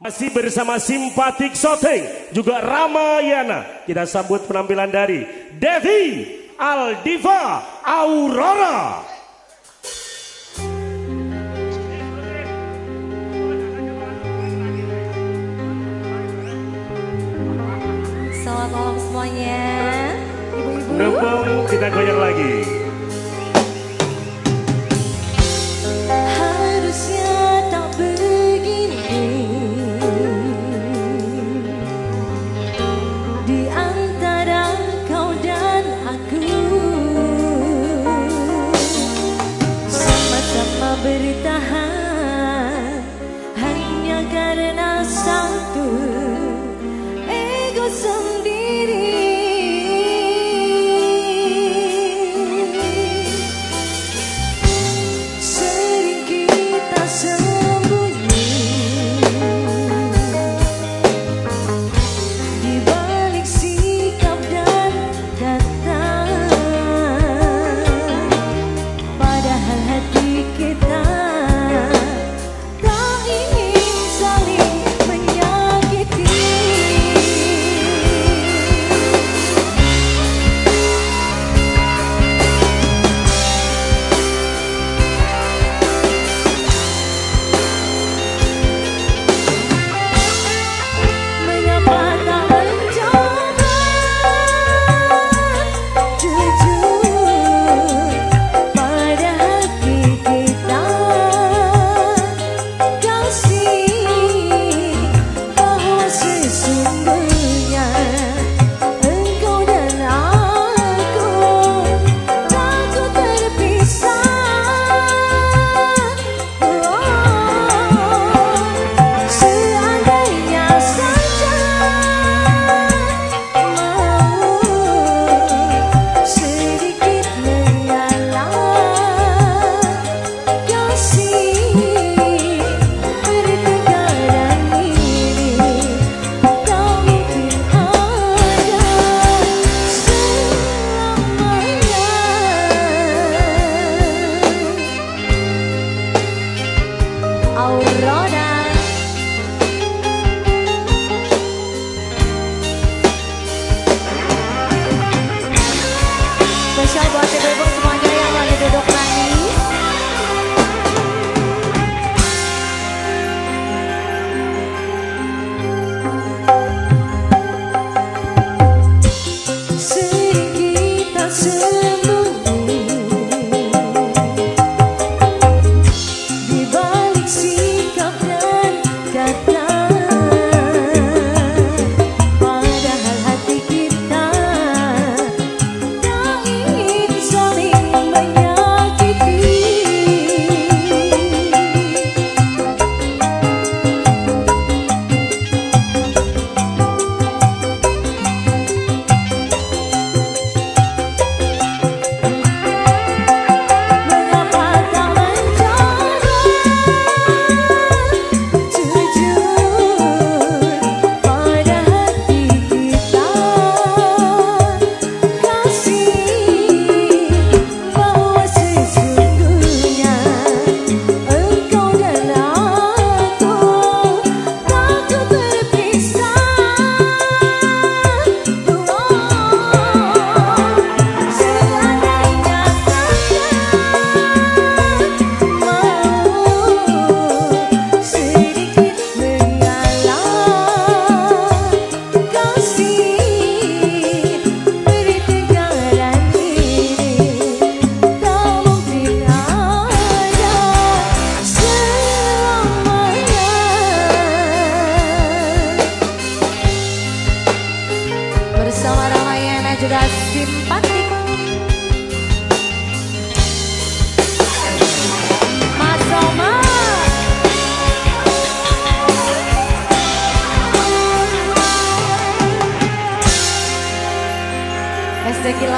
Masih bersama Simpatik Soteng, juga Ramayana. Kita sambut penampilan dari Devi Aldiva Aurora. Selamat malam semuanya. Ibu-ibu. Kita goyang lagi. SDG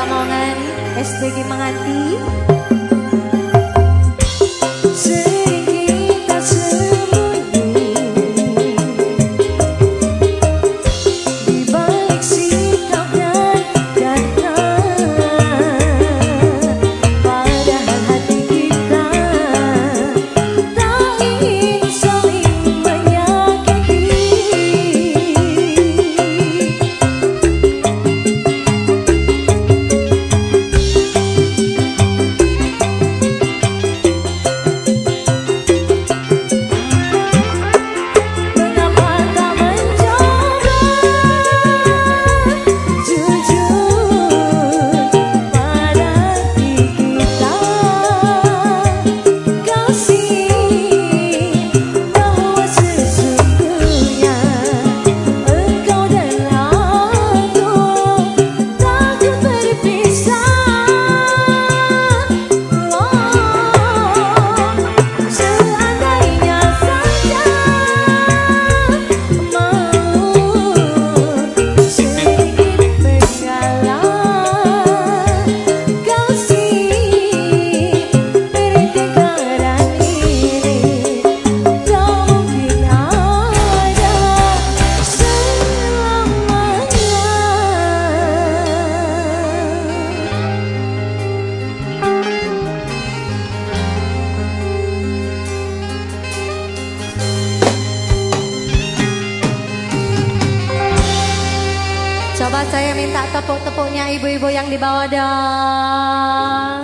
Lamongan, SDG Menganti. Saya minta tepuk-tepuknya ibu-ibu yang di bawah dong.